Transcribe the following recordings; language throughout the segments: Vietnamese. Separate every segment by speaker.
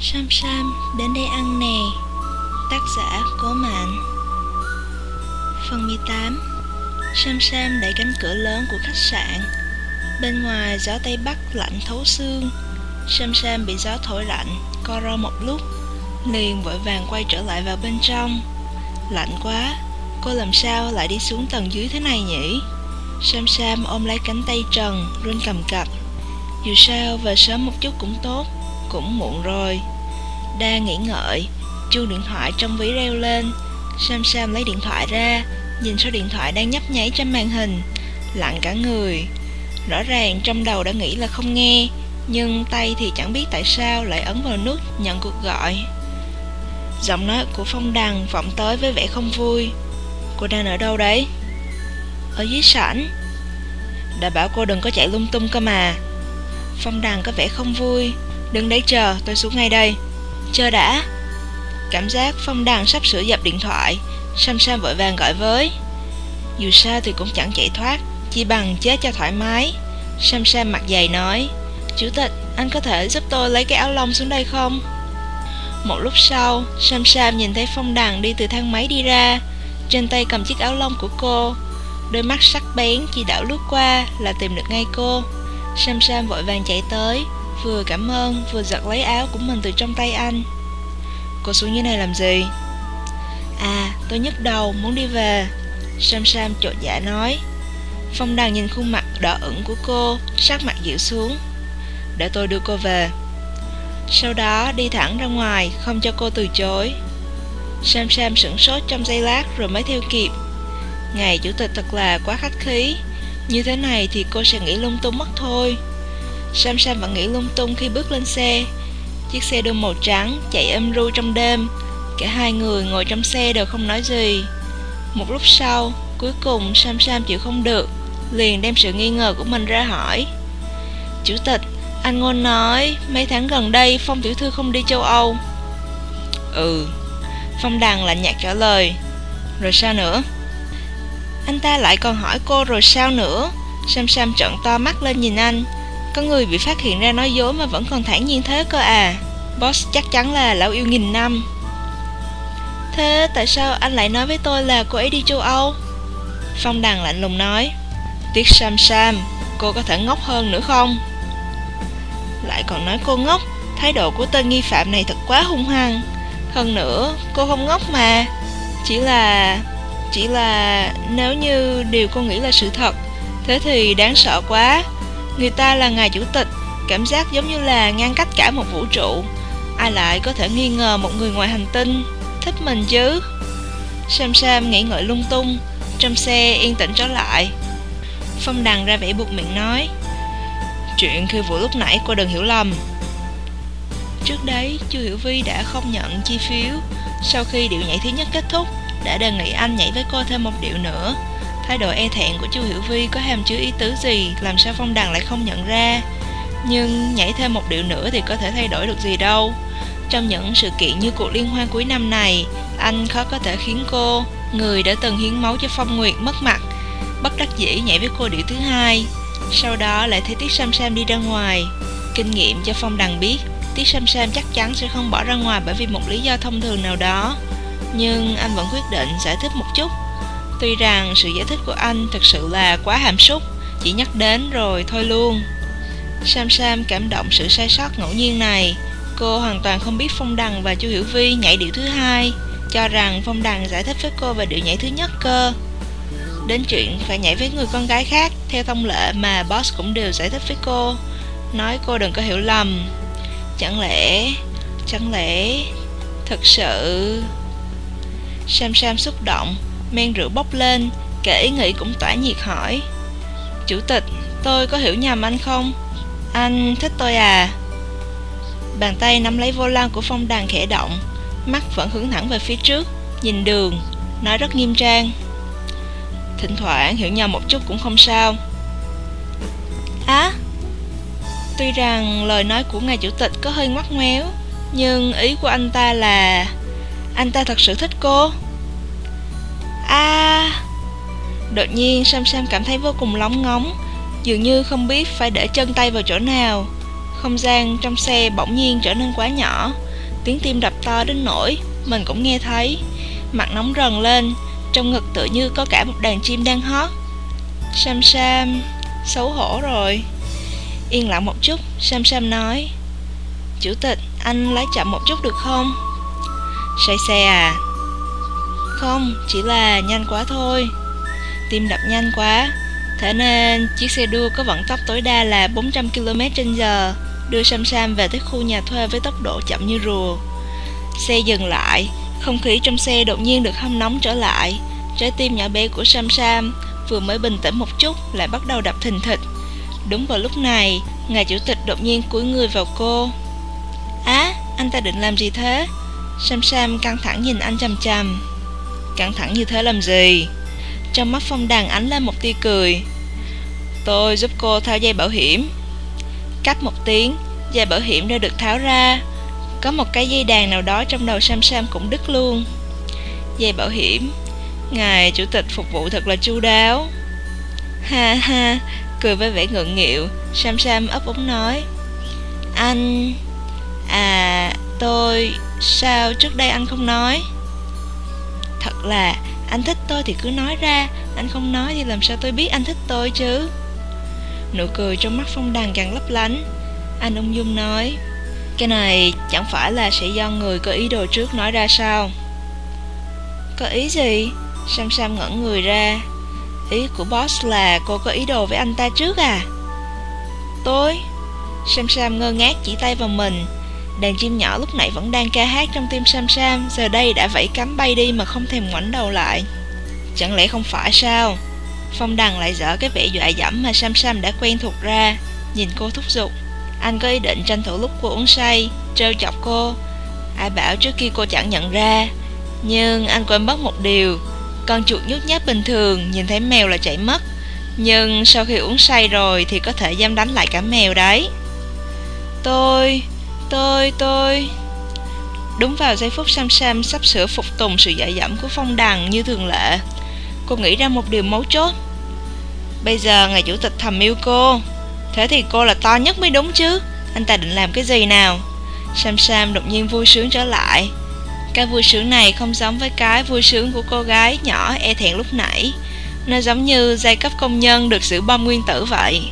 Speaker 1: Sam Sam đến đây ăn nè. Tác giả Cố Mạnh Phần 18 Sam Sam đẩy cánh cửa lớn của khách sạn. Bên ngoài gió Tây Bắc lạnh thấu xương. Sam Sam bị gió thổi lạnh, Co ro một lúc, Liền vội vàng quay trở lại vào bên trong. Lạnh quá, Cô làm sao lại đi xuống tầng dưới thế này nhỉ? Sam Sam ôm lấy cánh tay Trần, Run cầm cập. Dù sao, về sớm một chút cũng tốt. Cũng muộn rồi. Đang nghĩ ngợi Chuông điện thoại trong ví reo lên. Sam Sam lấy điện thoại ra, Nhìn số điện thoại đang nhấp nháy trên màn hình. Lặng cả người. Rõ ràng trong đầu đã nghĩ là không nghe, Nhưng tay thì chẳng biết tại sao lại ấn vào nút nhận cuộc gọi. Giọng nói của Phong Đằng vọng tới với vẻ không vui. Cô đang ở đâu đấy? Ở dưới sảnh. Đã bảo cô đừng có chạy lung tung cơ mà. Phong Đằng có vẻ không vui. Đừng đấy chờ, tôi xuống ngay đây. Chờ đã. Cảm giác Phong đang sắp sửa dập điện thoại Sam Sam vội vàng gọi với. Dù sao thì cũng chẳng chạy thoát Chỉ bằng chết cho thoải mái. Sam Sam mặt dày nói Chủ tịch, anh có thể giúp tôi lấy cái áo lông xuống đây không? Một lúc sau, Sam Sam nhìn thấy Phong Đằng đi từ thang máy đi ra. Trên tay cầm chiếc áo lông của cô. Đôi mắt sắc bén chỉ đảo lướt qua là tìm được ngay cô. Sam Sam vội vàng chạy tới. Vừa cảm ơn vừa giật lấy áo của mình từ trong tay anh. Cô xuống như này làm gì? À, tôi nhức đầu, muốn đi về. Sam Sam trột dạ nói. Phong Đằng nhìn khuôn mặt đỏ ửng của cô Sắc mặt dịu xuống. Để tôi đưa cô về. Sau đó đi thẳng ra ngoài Không cho cô từ chối. Sam Sam sửng sốt trong giây lát Rồi mới theo kịp. Ngày chủ tịch thật là quá khách khí. Như thế này thì cô sẽ nghĩ lung tung mất thôi. Sam Sam vẫn nghĩ lung tung khi bước lên xe. Chiếc xe đua màu trắng chạy âm ru trong đêm. Cả hai người ngồi trong xe đều không nói gì. Một lúc sau, Cuối cùng Sam Sam chịu không được, Liền đem sự nghi ngờ của mình ra hỏi. Chủ tịch, Anh Ngôn nói Mấy tháng gần đây Phong Tiểu Thư không đi châu Âu. Ừ. Phong Đằng lạnh nhạt trả lời. Rồi sao nữa? Anh ta lại còn hỏi cô rồi sao nữa? Sam Sam trợn to mắt lên nhìn anh. Có người bị phát hiện ra nói dối mà vẫn còn thản nhiên thế cơ à? Boss chắc chắn là lão yêu nghìn năm. Thế tại sao anh lại nói với tôi là cô ấy đi châu Âu? Phong Đằng lạnh lùng nói. Tiếc Sam Sam, cô có thể ngốc hơn nữa không? Lại còn nói cô ngốc Thái độ của tên nghi phạm này thật quá hung hăng. Hơn nữa, cô không ngốc mà. Chỉ là... Chỉ là nếu như điều cô nghĩ là sự thật Thế thì đáng sợ quá. Người ta là ngài chủ tịch Cảm giác giống như là ngăn cách cả một vũ trụ. Ai lại có thể nghi ngờ một người ngoài hành tinh? Thích mình chứ? Sam Sam nghĩ ngợi lung tung Trong xe yên tĩnh trở lại. Phong Đằng ra vẻ buộc miệng nói Chuyện khi vụ lúc nãy cô đừng hiểu lầm. Trước đấy, Chu Hiểu Vi đã không nhận chi phiếu. Sau khi điệu nhảy thứ nhất kết thúc Đã đề nghị anh nhảy với cô thêm một điệu nữa. Thái độ e thẹn của Chu Hiểu Vi có hàm chứa ý tứ gì? Làm sao Phong Đằng lại không nhận ra? Nhưng nhảy thêm một điệu nữa thì có thể thay đổi được gì đâu. Trong những sự kiện như cuộc liên hoan cuối năm này, Anh khó có thể khiến cô, Người đã từng hiến máu cho Phong Nguyệt, mất mặt, Bất đắc dĩ nhảy với cô điệu thứ hai. Sau đó lại thấy Tiết Sam Sam đi ra ngoài. Kinh nghiệm cho Phong Đằng biết, Tiết Sam Sam chắc chắn sẽ không bỏ ra ngoài bởi vì một lý do thông thường nào đó. Nhưng anh vẫn quyết định giải thích một chút. Tuy rằng sự giải thích của anh thực sự là quá hàm súc, Chỉ nhắc đến rồi thôi luôn. Sam Sam cảm động sự sai sót ngẫu nhiên này. Cô hoàn toàn không biết Phong Đằng và Chu Hiểu Vi nhảy điệu thứ hai, Cho rằng Phong Đằng giải thích với cô về điệu nhảy thứ nhất cơ. Đến chuyện phải nhảy với người con gái khác, Theo thông lệ mà boss cũng đều giải thích với cô. Nói cô đừng có hiểu lầm. Chẳng lẽ Chẳng lẽ Thật sự Sam Sam xúc động? Men rượu bốc lên Kể ý nghĩ cũng tỏa nhiệt hỏi. Chủ tịch, Tôi có hiểu nhầm anh không? Anh thích tôi à? Bàn tay nắm lấy vô lăng của phong đàn khẽ động, Mắt vẫn hướng thẳng về phía trước, Nhìn đường, Nói rất nghiêm trang. Thỉnh thoảng hiểu nhầm một chút cũng không sao. Á, Tuy rằng lời nói của ngài chủ tịch có hơi ngoắt ngoéo, Nhưng ý của anh ta là, Anh ta thật sự thích cô. À Đột nhiên Sam Sam cảm thấy vô cùng lóng ngóng, Dường như không biết phải để chân tay vào chỗ nào. Không gian trong xe bỗng nhiên trở nên quá nhỏ, Tiếng tim đập to đến nỗi Mình cũng nghe thấy. Mặt nóng rần lên, Trong ngực tự như có cả một đàn chim đang hót. Sam Sam, Xấu hổ rồi. Yên lặng một chút, Sam Sam nói, Chủ tịch, anh lái chậm một chút được không? Say xe à. Không chỉ là nhanh quá thôi Tim đập nhanh quá Thế nên chiếc xe đua có vận tốc tối đa là 400 km h đưa Sam Sam về tới khu nhà thuê với tốc độ chậm như rùa. Xe dừng lại, không khí trong xe đột nhiên được hâm nóng trở lại. Trái tim nhỏ bé của Sam Sam vừa mới bình tĩnh một chút lại bắt đầu đập thình thịch. Đúng vào lúc này, ngài chủ tịch đột nhiên cúi người vào cô. Á, anh ta định làm gì thế? Sam Sam căng thẳng nhìn anh chằm chằm. Căng thẳng như thế làm gì? Trong mắt phong đằng ánh lên một tia cười. Tôi giúp cô tháo dây bảo hiểm. Cách một tiếng, dây bảo hiểm đã được tháo ra. Có một cái dây đàn nào đó trong đầu Sam Sam cũng đứt luôn. Dây bảo hiểm, ngài chủ tịch phục vụ thật là chu đáo. Ha ha, cười với vẻ ngượng nghịu, Sam Sam ấp úng nói. Anh... À, tôi... Sao trước đây anh không nói? Thật là, anh thích tôi thì cứ nói ra, anh không nói thì làm sao tôi biết anh thích tôi chứ? Nụ cười trong mắt Phong Đằng càng lấp lánh Anh ung dung nói Cái này chẳng phải là sẽ do người có ý đồ trước nói ra sao Có ý gì? Sam Sam ngẩn người ra Ý của boss là cô có ý đồ với anh ta trước à? Tôi? Sam Sam ngơ ngác chỉ tay vào mình Đàn chim nhỏ lúc nãy vẫn đang ca hát trong tim Sam Sam, Giờ đây đã vẫy cánh bay đi mà không thèm ngoảnh đầu lại. Chẳng lẽ không phải sao? Phong Đằng lại dở cái vẻ dọa dẫm mà Sam Sam đã quen thuộc ra. Nhìn cô thúc giục, Anh có ý định tranh thủ lúc cô uống say, Trêu chọc cô? Ai bảo trước kia cô chẳng nhận ra. Nhưng anh quên mất một điều, Con chuột nhút nhát bình thường Nhìn thấy mèo là chạy mất. Nhưng sau khi uống say rồi Thì có thể dám đánh lại cả mèo đấy. Tôi Tôi tôi. Đúng vào giây phút Sam Sam sắp sửa phục tùng sự dạy dẫm của Phong Đằng như thường lệ, Cô nghĩ ra một điều mấu chốt. Bây giờ ngài chủ tịch thầm yêu cô, Thế thì cô là to nhất mới đúng chứ? Anh ta định làm cái gì nào? Sam Sam đột nhiên vui sướng trở lại. Cái vui sướng này không giống với cái vui sướng của cô gái nhỏ e thẹn lúc nãy. Nó giống như giai cấp công nhân được giữ bom nguyên tử vậy.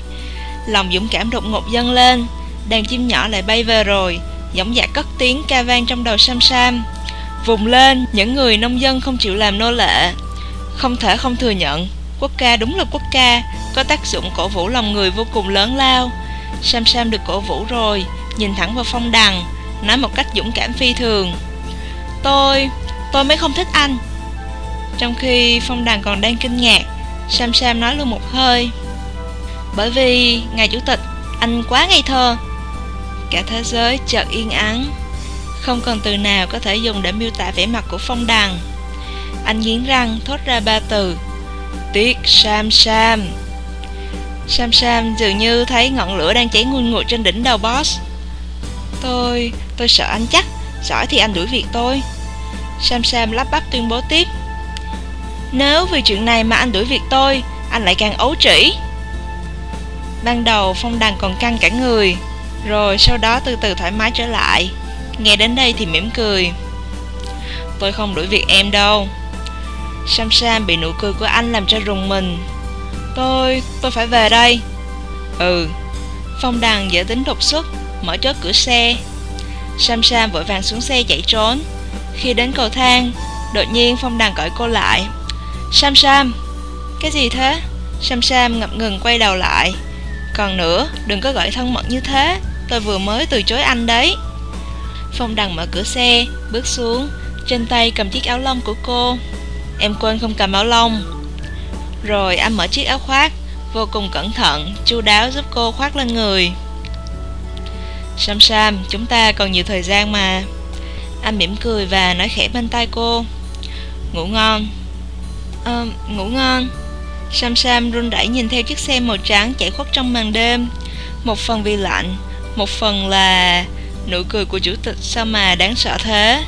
Speaker 1: Lòng dũng cảm đột ngột dâng lên. Đàn chim nhỏ lại bay về rồi. Giống dạ cất tiếng ca vang trong đầu Sam Sam. Vùng lên, những người nông dân không chịu làm nô lệ. Không thể không thừa nhận Quốc ca đúng là quốc ca Có tác dụng cổ vũ lòng người vô cùng lớn lao. Sam Sam được cổ vũ rồi Nhìn thẳng vào phong đằng Nói một cách dũng cảm phi thường. Tôi, tôi mới không thích anh. Trong khi phong đằng còn đang kinh ngạc Sam Sam nói luôn một hơi. Bởi vì, ngài chủ tịch Anh quá ngây thơ. Cả thế giới chợt yên ắng. Không còn từ nào có thể dùng để miêu tả vẻ mặt của phong đằng Anh nghiến răng thốt ra ba từ. Tiếc Sam Sam. Sam Sam dường như thấy ngọn lửa đang cháy nguồn ngụt trên đỉnh đầu boss. Tôi, tôi sợ anh chắc. Giỏi thì anh đuổi việc tôi. Sam Sam lắp bắp tuyên bố tiếp. Nếu vì chuyện này mà anh đuổi việc tôi Anh lại càng ấu trĩ. Ban đầu Phong Đằng còn căng cả người. Rồi sau đó từ từ thoải mái trở lại. Nghe đến đây thì mỉm cười. Tôi không đuổi việc em đâu. Sam Sam bị nụ cười của anh làm cho rùng mình. Tôi, tôi phải về đây. Ừ. Phong đằng dễ tính đột xuất Mở chốt cửa xe. Sam Sam vội vàng xuống xe chạy trốn. Khi đến cầu thang Đột nhiên Phong đằng gọi cô lại. Sam Sam Cái gì thế? Sam Sam ngập ngừng quay đầu lại. Còn nữa đừng có gọi thân mật như thế. Tôi vừa mới từ chối anh đấy. Phong đằng mở cửa xe Bước xuống. Trên tay cầm chiếc áo lông của cô. Em quên không cầm áo lông. Rồi anh mở chiếc áo khoác Vô cùng cẩn thận, chu đáo giúp cô khoác lên người. Sam Sam, chúng ta còn nhiều thời gian mà. Anh mỉm cười và nói khẽ bên tai cô. Ngủ ngon. Ờ, ngủ ngon. Sam Sam run rẩy nhìn theo chiếc xe màu trắng chạy khuất trong màn đêm. Một phần vì lạnh một phần là nụ cười của chủ tịch sao mà đáng sợ thế?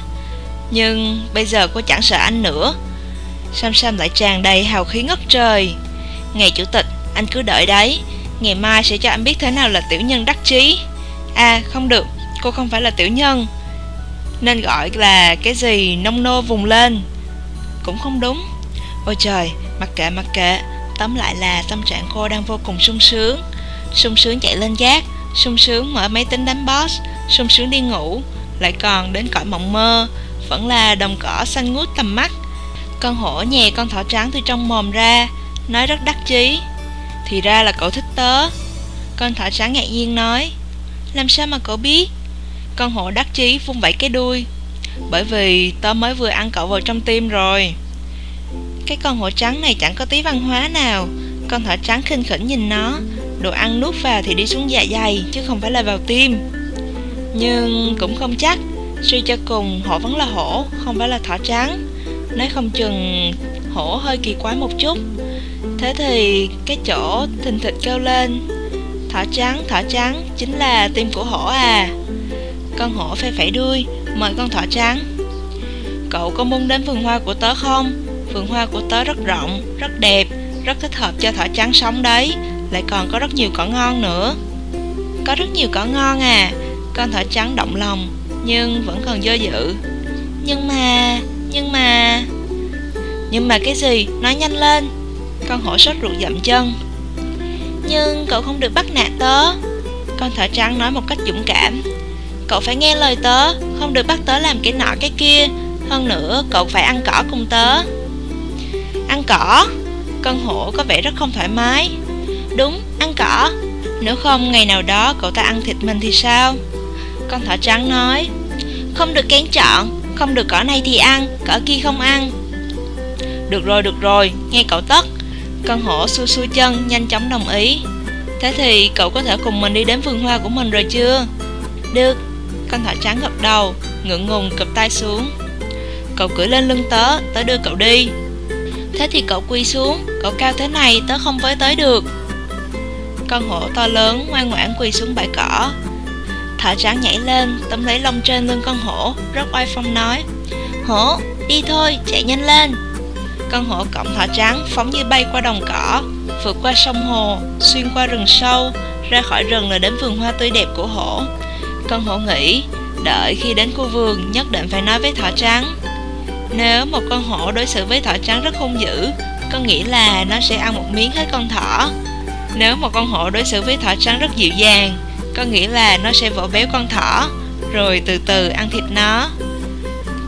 Speaker 1: Nhưng bây giờ cô chẳng sợ anh nữa. Sam Sam lại tràn đầy hào khí ngất trời. Ngày chủ tịch, anh cứ đợi đấy. Ngày mai sẽ cho anh biết thế nào là tiểu nhân đắc chí. À không được, cô không phải là tiểu nhân. Nên gọi là cái gì nông nô vùng lên. Cũng không đúng. Ôi trời, mặc kệ mặc kệ. Tóm lại là tâm trạng cô đang vô cùng sung sướng. Sung sướng chạy lên gác sung sướng mở máy tính đánh boss, sung sướng đi ngủ, lại còn đến cõi mộng mơ, vẫn là đồng cỏ xanh ngút tầm mắt. Con hổ nhè con thỏ trắng từ trong mồm ra, nói rất đắc chí. Thì ra là cậu thích tớ. Con thỏ trắng ngạc nhiên nói, làm sao mà cậu biết? Con hổ đắc chí vung vẩy cái đuôi, bởi vì tớ mới vừa ăn cậu vào trong tim rồi. Cái con hổ trắng này chẳng có tí văn hóa nào. Con thỏ trắng khinh khỉnh nhìn nó đồ ăn nuốt vào thì đi xuống dạ dày, chứ không phải là vào tim. Nhưng cũng không chắc, suy cho cùng, hổ vẫn là hổ, không phải là thỏ trắng. Nói không chừng, hổ hơi kỳ quái một chút. Thế thì cái chỗ thình thịch kêu lên, thỏ trắng thỏ trắng, chính là tim của hổ à. Con hổ phê phẩy đuôi, mời con thỏ trắng. Cậu có muốn đến vườn hoa của tớ không? Vườn hoa của tớ rất rộng, rất đẹp, rất thích hợp cho thỏ trắng sống đấy lại còn có rất nhiều cỏ ngon nữa. Có rất nhiều cỏ ngon à con thỏ trắng động lòng, nhưng vẫn còn dơ dự nhưng mà nhưng mà nhưng mà cái gì? Nói nhanh lên. Con hổ sốt ruột dậm chân. Nhưng cậu không được bắt nạt tớ. Con thỏ trắng nói một cách dũng cảm. Cậu phải nghe lời tớ, không được bắt tớ làm cái nọ cái kia. Hơn nữa, cậu phải ăn cỏ cùng tớ. Ăn cỏ? Con hổ có vẻ rất không thoải mái. Đúng, ăn cỏ. Nếu không ngày nào đó cậu ta ăn thịt mình thì sao? Con thỏ trắng nói Không được kén chọn Không được cỏ này thì ăn, cỏ kia không ăn. Được rồi, được rồi, nghe cậu tất. Con hổ xua xua chân nhanh chóng đồng ý. Thế thì cậu có thể cùng mình đi đến vườn hoa của mình rồi chưa? Được. Con thỏ trắng gật đầu Ngượng ngùng cụp tay xuống. Cậu cưỡi lên lưng tớ, tớ đưa cậu đi. Thế thì cậu quy xuống Cậu cao thế này tớ không với tới được con hổ to lớn ngoan ngoãn quỳ xuống bãi cỏ. Thỏ trắng nhảy lên, tấm lấy lông trên lưng con hổ Rất oai phong nói, Hổ, đi thôi, chạy nhanh lên. Con hổ cộng thỏ trắng phóng như bay qua đồng cỏ, Vượt qua sông hồ, Xuyên qua rừng sâu, Ra khỏi rừng là đến vườn hoa tươi đẹp của hổ. Con hổ nghĩ, Đợi khi đến khu vườn, nhất định phải nói với thỏ trắng Nếu một con hổ đối xử với thỏ trắng rất hung dữ, con nghĩ là nó sẽ ăn một miếng hết con thỏ nếu một con hổ đối xử với thỏ trắng rất dịu dàng, có nghĩa là nó sẽ vỗ béo con thỏ, rồi từ từ ăn thịt nó.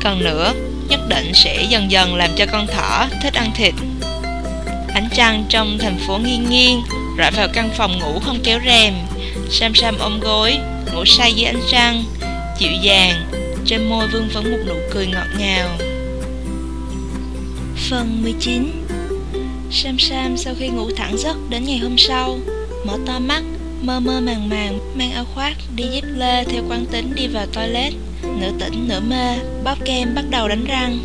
Speaker 1: Còn nữa, nhất định sẽ dần dần làm cho con thỏ thích ăn thịt. Ánh trăng trong thành phố nghiêng nghiêng, rọi vào căn phòng ngủ không kéo rèm. Sam Sam ôm gối, ngủ say dưới ánh trăng, dịu dàng, trên môi vương vấn một nụ cười ngọt ngào. Phần 19 Sam Sam sau khi ngủ thẳng giấc đến ngày hôm sau Mở to mắt, mơ mơ màng màng Mang áo khoác, đi dép lê theo quán tính đi vào toilet. Nửa tỉnh nửa mê, bóp kem bắt đầu đánh răng.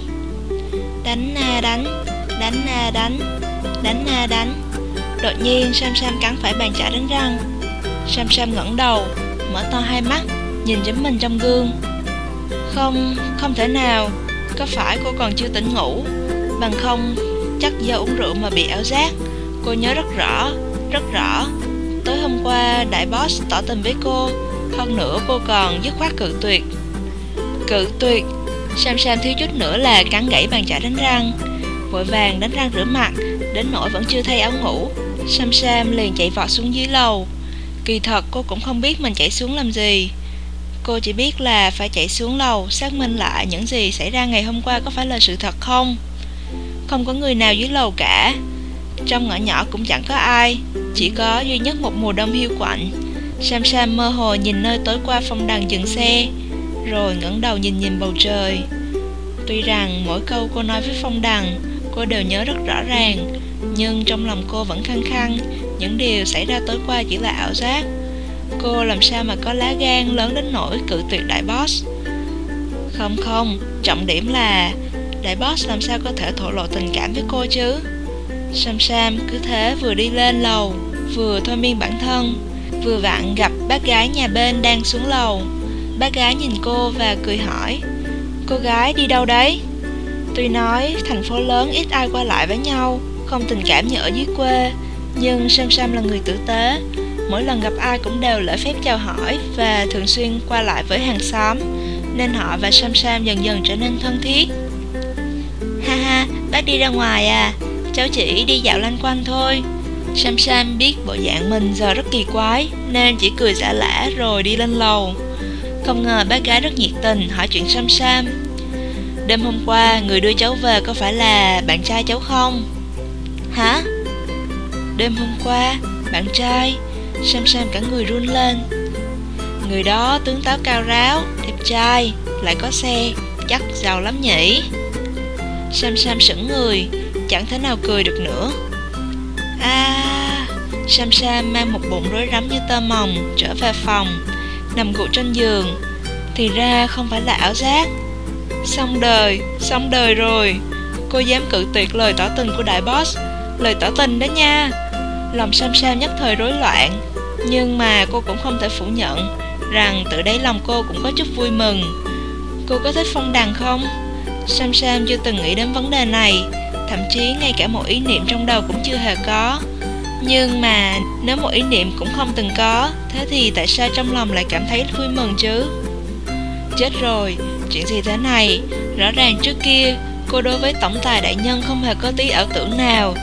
Speaker 1: Đánh na đánh, đánh na đánh, đánh na đánh. Đột nhiên Sam Sam cắn phải bàn chải đánh răng. Sam Sam ngẩng đầu, mở to hai mắt, nhìn chính mình trong gương. Không, không thể nào Có phải cô còn chưa tỉnh ngủ? Bằng không chắc do uống rượu mà bị ảo giác. Cô nhớ rất rõ, rất rõ. Tối hôm qua đại boss tỏ tình với cô. Hơn nữa cô còn dứt khoát cự tuyệt. Cự tuyệt? Sam Sam thiếu chút nữa là cắn gãy bàn chải đánh răng. Vội vàng đánh răng rửa mặt Đến nỗi vẫn chưa thay áo ngủ. Sam Sam liền chạy vọt xuống dưới lầu. Kỳ thật cô cũng không biết mình chạy xuống làm gì. Cô chỉ biết là phải chạy xuống lầu Xác minh lại những gì xảy ra ngày hôm qua có phải là sự thật không? Không có người nào dưới lầu cả. Trong ngõ nhỏ cũng chẳng có ai Chỉ có duy nhất một mùa đông hiu quạnh. Sam Sam mơ hồ nhìn nơi tối qua phong đằng dừng xe Rồi ngẩng đầu nhìn nhìn bầu trời. Tuy rằng mỗi câu cô nói với phong đằng Cô đều nhớ rất rõ ràng Nhưng trong lòng cô vẫn khăng khăng Những điều xảy ra tối qua chỉ là ảo giác. Cô làm sao mà có lá gan lớn đến nỗi cự tuyệt đại boss? Không không, trọng điểm là Đại boss làm sao có thể thổ lộ tình cảm với cô chứ Sam Sam cứ thế vừa đi lên lầu, Vừa thôi miên bản thân, Vừa vặn gặp bác gái nhà bên đang xuống lầu Bác gái nhìn cô và cười hỏi, Cô gái đi đâu đấy? Tuy nói thành phố lớn ít ai qua lại với nhau, Không tình cảm như ở dưới quê, Nhưng Sam Sam là người tử tế Mỗi lần gặp ai cũng đều lễ phép chào hỏi Và thường xuyên qua lại với hàng xóm, nên họ và Sam Sam dần dần trở nên thân thiết. Ha đi ra ngoài à, cháu chỉ đi dạo lanh quanh thôi. Sam Sam biết bộ dạng mình giờ rất kỳ quái nên chỉ cười giả lả rồi đi lên lầu. Không ngờ bác gái rất nhiệt tình hỏi chuyện Sam Sam. Đêm hôm qua người đưa cháu về có phải là bạn trai cháu không? Hả? Đêm hôm qua, bạn trai Sam Sam cả người run lên Người đó tướng táo cao ráo Đẹp trai Lại có xe Chắc giàu lắm nhỉ Sam Sam sững người, Chẳng thể nào cười được nữa. À Sam Sam mang một bụng rối rắm như tơ mồng Trở về phòng, Nằm gục trên giường. Thì ra không phải là ảo giác. Xong đời Xong đời rồi. Cô dám cự tuyệt lời tỏ tình của đại boss, Lời tỏ tình đó nha. Lòng Sam Sam nhất thời rối loạn, Nhưng mà cô cũng không thể phủ nhận Rằng tự đáy lòng cô cũng có chút vui mừng. Cô có thích phong đằng không? Sam Sam chưa từng nghĩ đến vấn đề này Thậm chí ngay cả một ý niệm trong đầu cũng chưa hề có Nhưng mà nếu một ý niệm cũng không từng có Thế thì tại sao trong lòng lại cảm thấy vui mừng chứ? Chết rồi, chuyện gì thế này? Rõ ràng trước kia cô đối với tổng tài đại nhân không hề có tí ảo tưởng nào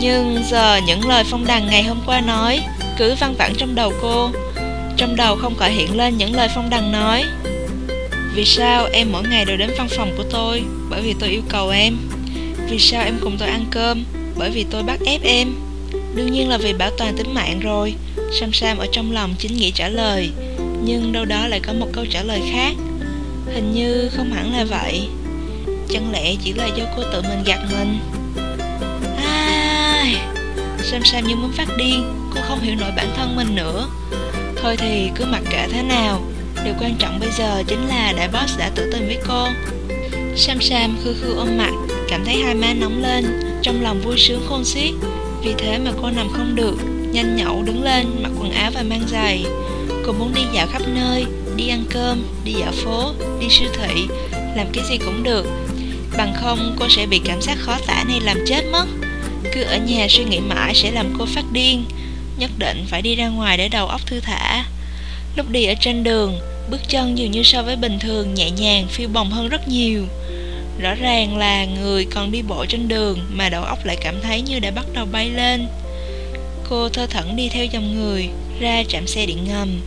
Speaker 1: nhưng giờ những lời Phong Đằng ngày hôm qua nói cứ văng vẳng trong đầu cô. Trong đầu không khỏi hiện lên những lời Phong Đằng nói. Vì sao em mỗi ngày đều đến văn phòng của tôi? Bởi vì tôi yêu cầu em. Vì sao em cùng tôi ăn cơm? Bởi vì tôi bắt ép em. Đương nhiên là vì bảo toàn tính mạng rồi. Sam Sam ở trong lòng chính nghĩa trả lời. Nhưng đâu đó lại có một câu trả lời khác. Hình như không hẳn là vậy. Chẳng lẽ chỉ là do cô tự mình gạt mình? ai, Sam Sam như muốn phát điên Cô không hiểu nổi bản thân mình nữa Thôi thì cứ mặc kệ thế nào Điều quan trọng bây giờ chính là đại boss đã tự tình với cô. Sam Sam khư khư ôm mặt Cảm thấy hai má nóng lên Trong lòng vui sướng khôn xiết. Vì thế mà cô nằm không được Nhanh nhậu đứng lên mặc quần áo và mang giày. Cô muốn đi dạo khắp nơi Đi ăn cơm, đi dạo phố, đi siêu thị Làm cái gì cũng được. Bằng không cô sẽ bị cảm giác khó tả này làm chết mất. Cứ ở nhà suy nghĩ mãi sẽ làm cô phát điên Nhất định phải đi ra ngoài để đầu óc thư thả. Lúc đi ở trên đường Bước chân dường như so với bình thường, nhẹ nhàng, phiêu bồng hơn rất nhiều. Rõ ràng là người còn đi bộ trên đường Mà đầu óc lại cảm thấy như đã bắt đầu bay lên. Cô thơ thẩn đi theo dòng người, Ra trạm xe điện ngầm,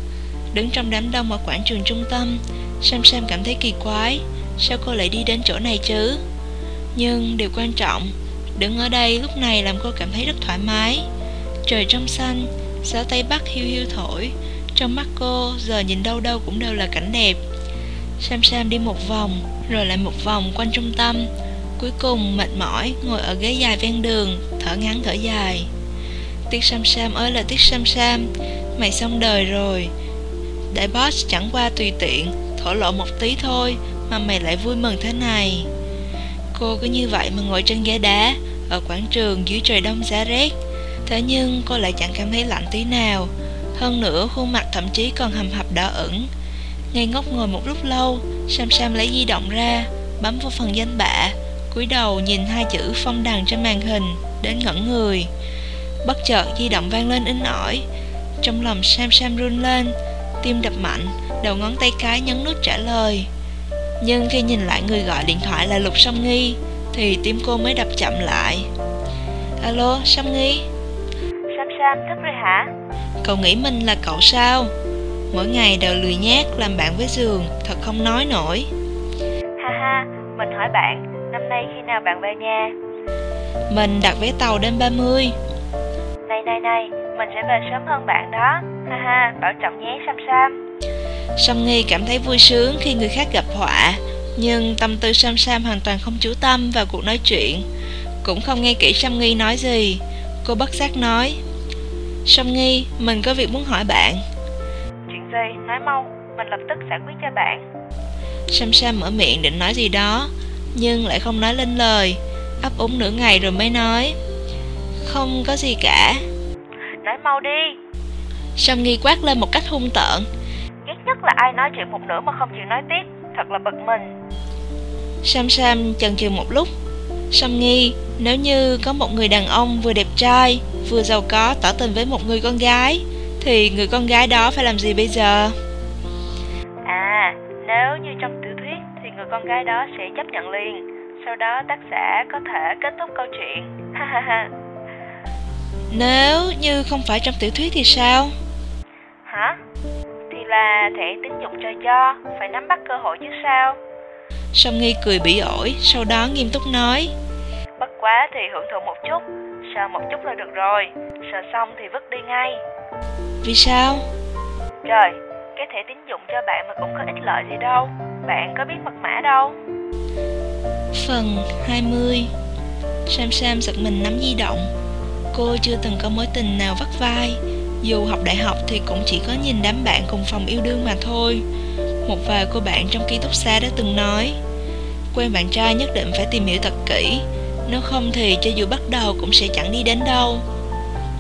Speaker 1: Đứng trong đám đông ở quảng trường trung tâm Sam Sam cảm thấy kỳ quái, Sao cô lại đi đến chỗ này chứ? Nhưng điều quan trọng, Đứng ở đây lúc này làm cô cảm thấy rất thoải mái. Trời trong xanh, Gió Tây Bắc hiu hiu thổi trong mắt cô, giờ nhìn đâu đâu cũng đều là cảnh đẹp. Sam Sam đi một vòng, Rồi lại một vòng quanh trung tâm. Cuối cùng mệt mỏi, Ngồi ở ghế dài ven đường, Thở ngắn thở dài. Tiết Sam Sam ơi là Tiết Sam Sam, Mày xong đời rồi. Đại boss chẳng qua tùy tiện, Thổ lộ một tí thôi, Mà mày lại vui mừng thế này. Cô cứ như vậy mà ngồi trên ghế đá, ở quảng trường dưới trời đông giá rét. Thế nhưng cô lại chẳng cảm thấy lạnh tí nào. Hơn nữa khuôn mặt thậm chí còn hầm hập đỏ ửng. Ngây ngốc ngồi một lúc lâu, Sam Sam lấy di động ra, bấm vào phần danh bạ, cúi đầu nhìn hai chữ phong đằng trên màn hình, đến ngẩn người. Bất chợt di động vang lên in ỏi, trong lòng Sam Sam run lên, tim đập mạnh, đầu ngón tay cái nhấn nút trả lời. Nhưng khi nhìn lại người gọi điện thoại là Lục Song Nghi Thì tim cô mới đập chậm lại Alo, Song Nghi
Speaker 2: Sam Sam, thức rồi hả?
Speaker 1: Cậu nghĩ mình là cậu sao? Mỗi ngày đều lười nhác làm bạn với giường Thật không nói nổi
Speaker 2: Ha ha, mình hỏi bạn Năm nay khi nào bạn về nhà?
Speaker 1: Mình đặt vé tàu đêm 30
Speaker 2: Này này này, mình sẽ về sớm hơn bạn đó Ha ha, bảo trọng nhé Sam Sam
Speaker 1: Song Nghi cảm thấy vui sướng khi người khác gặp họa, nhưng tâm tư Sam Sam hoàn toàn không chú tâm vào cuộc nói chuyện, cũng không nghe kỹ Song Nghi nói gì. Cô bất giác nói, Song Nghi, mình có việc muốn hỏi bạn.
Speaker 2: Chuyện gì? Nói mau, mình lập tức giải quyết cho bạn.
Speaker 1: Sam Sam mở miệng định nói gì đó, nhưng lại không nói lên lời, ấp úng nửa ngày rồi mới nói, không có gì cả.
Speaker 2: Nói mau đi.
Speaker 1: Song Nghi quát lên một cách hung tợn,
Speaker 2: nhất là ai nói chuyện một nửa mà không chịu nói tiếp Thật là bực mình
Speaker 1: Sam Sam chần chừ một lúc Sam nghi Nếu như có một người đàn ông vừa đẹp trai Vừa giàu có tỏ tình với một người con gái Thì người con gái đó phải làm gì bây giờ
Speaker 2: À Nếu như người con gái đó sẽ chấp nhận liền. Sau đó tác giả có thể kết thúc câu chuyện. Ha ha ha.
Speaker 1: Nếu như không phải trong tiểu thuyết thì sao?
Speaker 2: Hả? Thì là thẻ tín dụng trời cho, phải nắm bắt cơ hội chứ sao?
Speaker 1: Song Nghi cười bỉ ổi, sau đó nghiêm túc nói.
Speaker 2: Bất quá thì hưởng thụ một chút, sờ một chút là được rồi, sờ xong thì vứt đi ngay.
Speaker 1: Vì sao?
Speaker 2: Trời, cái thẻ tín dụng cho bạn mà cũng có ích lợi gì đâu, bạn có biết mật mã đâu.
Speaker 1: Phần 20 Sam Sam giật mình nắm di động Cô chưa từng có mối tình nào vắt vai Dù học đại học thì cũng chỉ có nhìn đám bạn cùng phòng yêu đương mà thôi Một vài cô bạn trong ký túc xá đã từng nói. Quen bạn trai nhất định phải tìm hiểu thật kỹ Nếu không thì cho dù bắt đầu cũng sẽ chẳng đi đến đâu.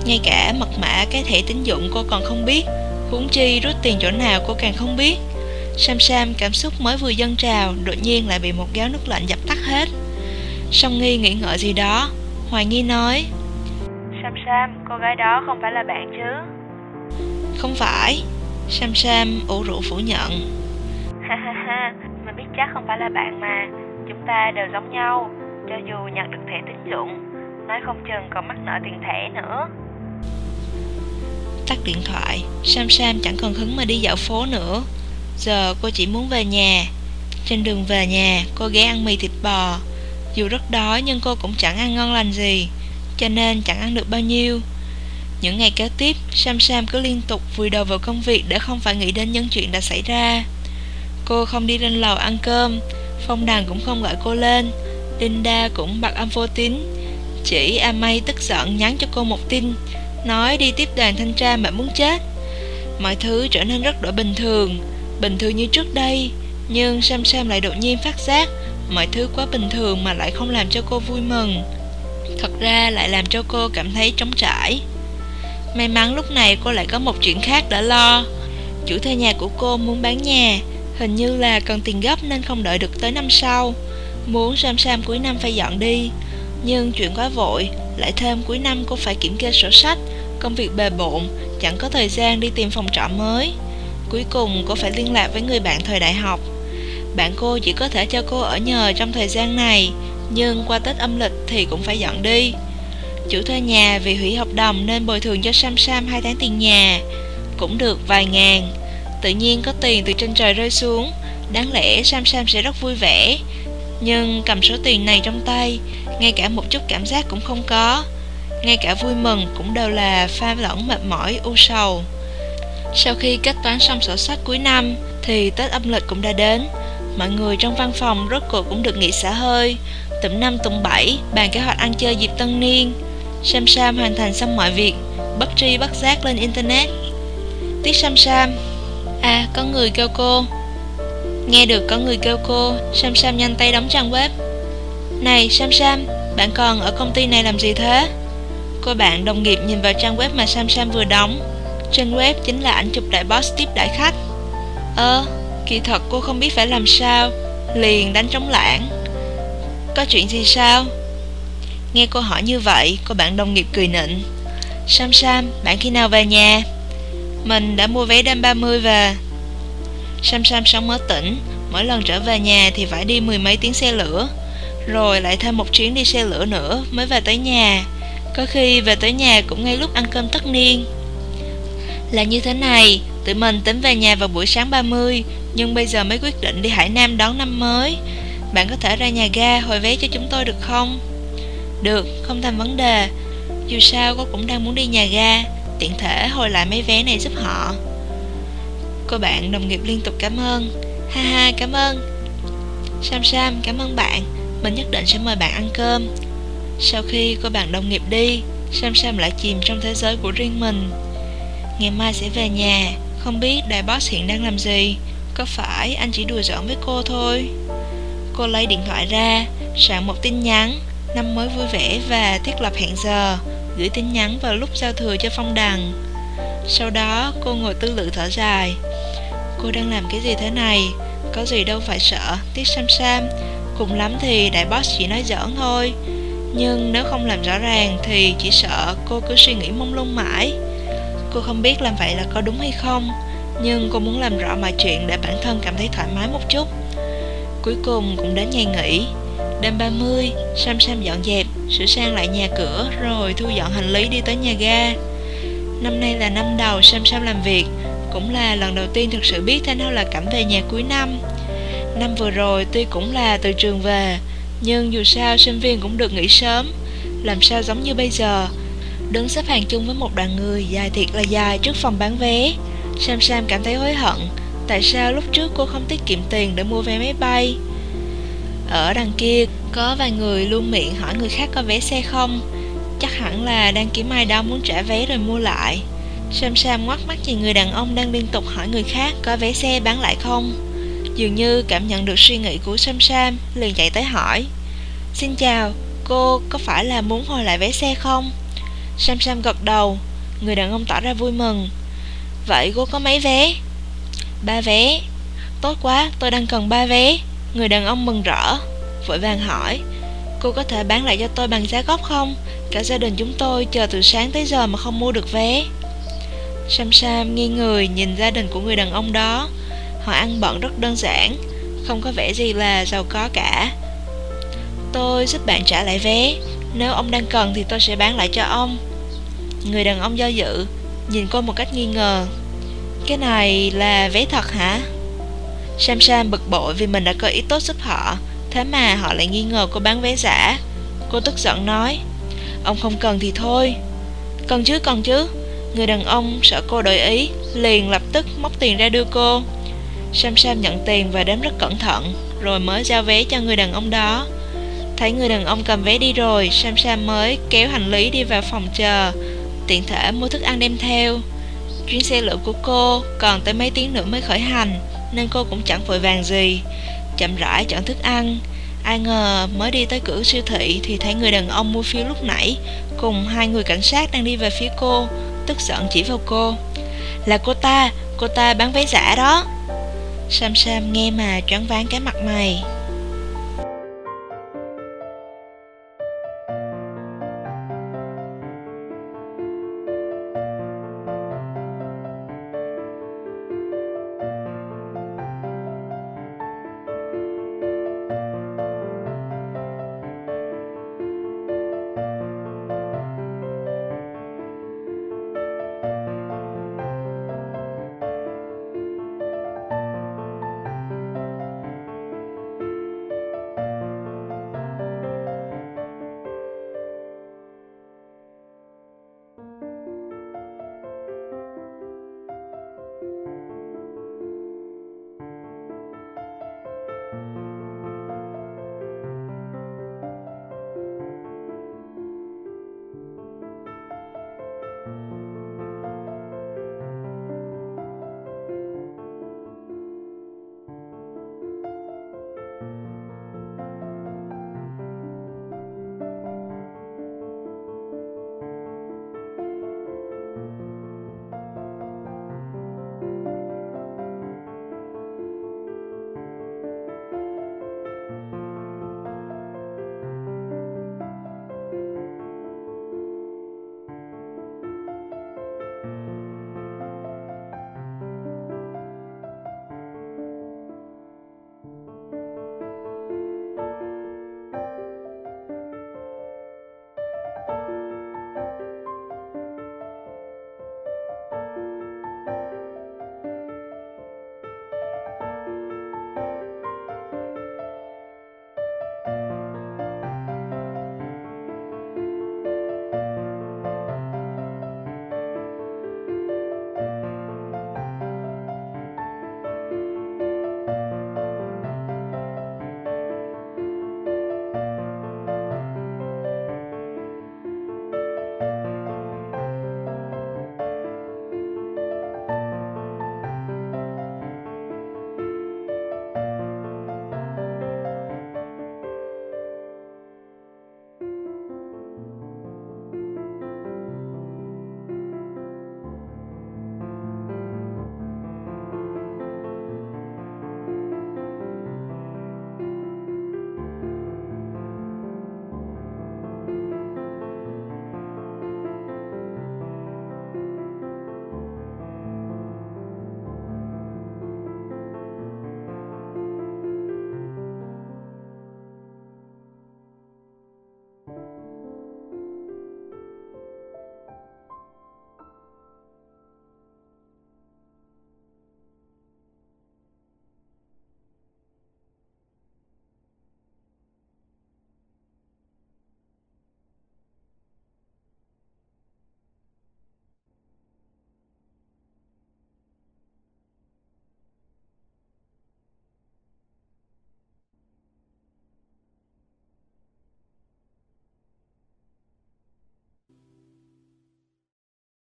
Speaker 1: Ngay cả mật mã cái thẻ tín dụng cô còn không biết Huống chi rút tiền chỗ nào cô càng không biết. Sam Sam cảm xúc mới vừa dâng trào Đột nhiên lại bị một gáo nước lạnh dập tắt hết. Song Nghi nghĩ ngợi gì đó Hoài Nghi nói
Speaker 2: Sam Sam, cô gái đó không phải là bạn chứ?
Speaker 1: Không phải Sam Sam ủ rũ phủ nhận
Speaker 2: Ha ha ha, mình biết chắc không phải là bạn mà. Chúng ta đều giống nhau, cho dù nhận được thẻ tín dụng, nói không chừng còn mắc nợ tiền thẻ nữa.
Speaker 1: Tắt điện thoại Sam Sam chẳng còn hứng mà đi dạo phố nữa. Giờ cô chỉ muốn về nhà. Trên đường về nhà cô ghé ăn mì thịt bò. Dù rất đói nhưng cô cũng chẳng ăn ngon lành gì Cho nên chẳng ăn được bao nhiêu. Những ngày kế tiếp Sam Sam cứ liên tục vùi đầu vào công việc Để không phải nghĩ đến những chuyện đã xảy ra. Cô không đi lên lầu ăn cơm. Phong đàn cũng không gọi cô lên. Linda cũng bật âm vô tín. Chỉ Amay tức giận nhắn cho cô một tin, Nói đi tiếp đoàn thanh tra mà muốn chết. Mọi thứ trở nên rất đổi bình thường Bình thường như trước đây. Nhưng Sam Sam lại đột nhiên phát giác, Mọi thứ quá bình thường mà lại không làm cho cô vui mừng. Thật ra lại làm cho cô cảm thấy trống trải. May mắn lúc này cô lại có một chuyện khác đã lo. Chủ thuê nhà của cô muốn bán nhà Hình như là cần tiền gấp nên không đợi được tới năm sau. Muốn Sam Sam cuối năm phải dọn đi. Nhưng chuyện quá vội, Lại thêm cuối năm cô phải kiểm kê sổ sách, Công việc bề bộn, Chẳng có thời gian đi tìm phòng trọ mới. Cuối cùng cô phải liên lạc với người bạn thời đại học. Bạn cô chỉ có thể cho cô ở nhờ trong thời gian này, Nhưng qua Tết âm lịch thì cũng phải dọn đi. Chủ thuê nhà vì hủy hợp đồng nên bồi thường cho Sam Sam 2 tháng tiền nhà. Cũng được vài ngàn. Tự nhiên có tiền từ trên trời rơi xuống. Đáng lẽ Sam Sam sẽ rất vui vẻ. Nhưng cầm số tiền này trong tay, Ngay cả một chút cảm giác cũng không có. Ngay cả vui mừng cũng đều là pha lẫn mệt mỏi, u sầu. Sau khi kết toán xong sổ sách cuối năm, Thì Tết âm lịch cũng đã đến. Mọi người trong văn phòng rốt cuộc cũng được nghỉ xả hơi. Tụm năm tụm bảy, bàn kế hoạch ăn chơi dịp tân niên. Sam Sam hoàn thành xong mọi việc, Bất tri bất giác lên internet. Tiết Sam Sam À có người kêu cô. Nghe được có người kêu cô, Sam Sam nhanh tay đóng trang web. Này, Sam Sam, Bạn còn ở công ty này làm gì thế? Cô bạn đồng nghiệp nhìn vào trang web mà Sam Sam vừa đóng. Trên web chính là ảnh chụp đại boss tiếp đại khách. Ơ, Kỳ thật cô không biết phải làm sao. Liền đánh trống lãng. Có chuyện gì sao? Nghe cô hỏi như vậy, Cô bạn đồng nghiệp cười nịnh. Sam Sam, bạn khi nào về nhà? Mình đã mua vé đêm 30 về Sam Sam sống ở tỉnh. Mỗi lần trở về nhà thì phải đi mười mấy tiếng xe lửa. Rồi lại thêm một chuyến đi xe lửa nữa Mới về tới nhà. Có khi về tới nhà cũng ngay lúc ăn cơm tất niên. Là như thế này Tụi mình tính về nhà vào buổi sáng 30 Nhưng bây giờ mới quyết định đi Hải Nam đón năm mới. Bạn có thể ra nhà ga hồi vé cho chúng tôi được không? Được, không thành vấn đề. Dù sao cô cũng đang muốn đi nhà ga. Tiện thể hồi lại mấy vé này giúp họ. Cô bạn đồng nghiệp liên tục cảm ơn. Ha ha, cảm ơn. Sam Sam, cảm ơn bạn. Mình nhất định sẽ mời bạn ăn cơm. Sau khi cô bạn đồng nghiệp đi, Sam Sam lại chìm trong thế giới của riêng mình. Ngày mai sẽ về nhà. Không biết đại boss hiện đang làm gì. Có phải anh chỉ đùa giỡn với cô thôi? Cô lấy điện thoại ra, Soạn một tin nhắn, Năm mới vui vẻ và thiết lập hẹn giờ. Gửi tin nhắn vào lúc giao thừa cho Phong Đằng. Sau đó, cô ngồi tư lự thở dài. Cô đang làm cái gì thế này? Có gì đâu phải sợ Tiết Sam Sam. Cùng lắm thì đại boss chỉ nói giỡn thôi. Nhưng nếu không làm rõ ràng Thì chỉ sợ cô cứ suy nghĩ mông lung mãi. Cô không biết làm vậy là có đúng hay không, Nhưng cô muốn làm rõ mọi chuyện Để bản thân cảm thấy thoải mái một chút. Cuối cùng cũng đến ngày nghỉ. Đêm 30, Sam Sam dọn dẹp, sửa sang lại nhà cửa rồi thu dọn hành lý đi tới nhà ga. Năm nay là năm đầu Sam Sam làm việc, cũng là lần đầu tiên thực sự biết thế nào là cảm về nhà cuối năm. Năm vừa rồi tuy cũng là từ trường về, nhưng dù sao sinh viên cũng được nghỉ sớm, làm sao giống như bây giờ. Đứng xếp hàng chung với một đoàn người dài thiệt là dài trước phòng bán vé. Sam Sam cảm thấy hối hận, tại sao lúc trước cô không tiết kiệm tiền để mua vé máy bay. Ở đằng kia có vài người luôn miệng hỏi người khác có vé xe không. Chắc hẳn là đang kiếm ai đó muốn trả vé rồi mua lại. Sam Sam ngoắc mắt nhìn người đàn ông đang liên tục hỏi người khác có vé xe bán lại không. Dường như cảm nhận được suy nghĩ của Sam Sam liền chạy tới hỏi. Xin chào, cô có phải là muốn hồi lại vé xe không? Sam Sam gật đầu. Người đàn ông tỏ ra vui mừng. Vậy cô có mấy vé? Ba vé. Tốt quá, tôi đang cần ba vé. Người đàn ông mừng rỡ, Vội vàng hỏi, Cô có thể bán lại cho tôi bằng giá gốc không? Cả gia đình chúng tôi chờ từ sáng tới giờ mà không mua được vé. Sam Sam nghi người nhìn gia đình của người đàn ông đó. Họ ăn bận rất đơn giản, Không có vẻ gì là giàu có cả. Tôi giúp bạn trả lại vé, Nếu ông đang cần thì tôi sẽ bán lại cho ông. Người đàn ông do dự, Nhìn cô một cách nghi ngờ. Cái này là vé thật hả? Sam Sam bực bội vì mình đã có ý tốt giúp họ. Thế mà họ lại nghi ngờ cô bán vé giả. Cô tức giận nói, Ông không cần thì thôi. Cần chứ cần chứ. Người đàn ông sợ cô đổi ý, Liền lập tức móc tiền ra đưa cô. Sam Sam nhận tiền và đếm rất cẩn thận, Rồi mới giao vé cho người đàn ông đó. Thấy người đàn ông cầm vé đi rồi, Sam Sam mới kéo hành lý đi vào phòng chờ, Tiện thể mua thức ăn đem theo. Chuyến xe lửa của cô còn tới mấy tiếng nữa mới khởi hành nên cô cũng chẳng vội vàng gì. Chậm rãi chọn thức ăn. Ai ngờ mới đi tới cửa siêu thị thì thấy người đàn ông mua phiếu lúc nãy, cùng hai người cảnh sát đang đi về phía cô, tức giận chỉ vào cô. Là cô ta cô ta bán vé giả đó. Sam sam nghe mà choáng váng cái mặt mày.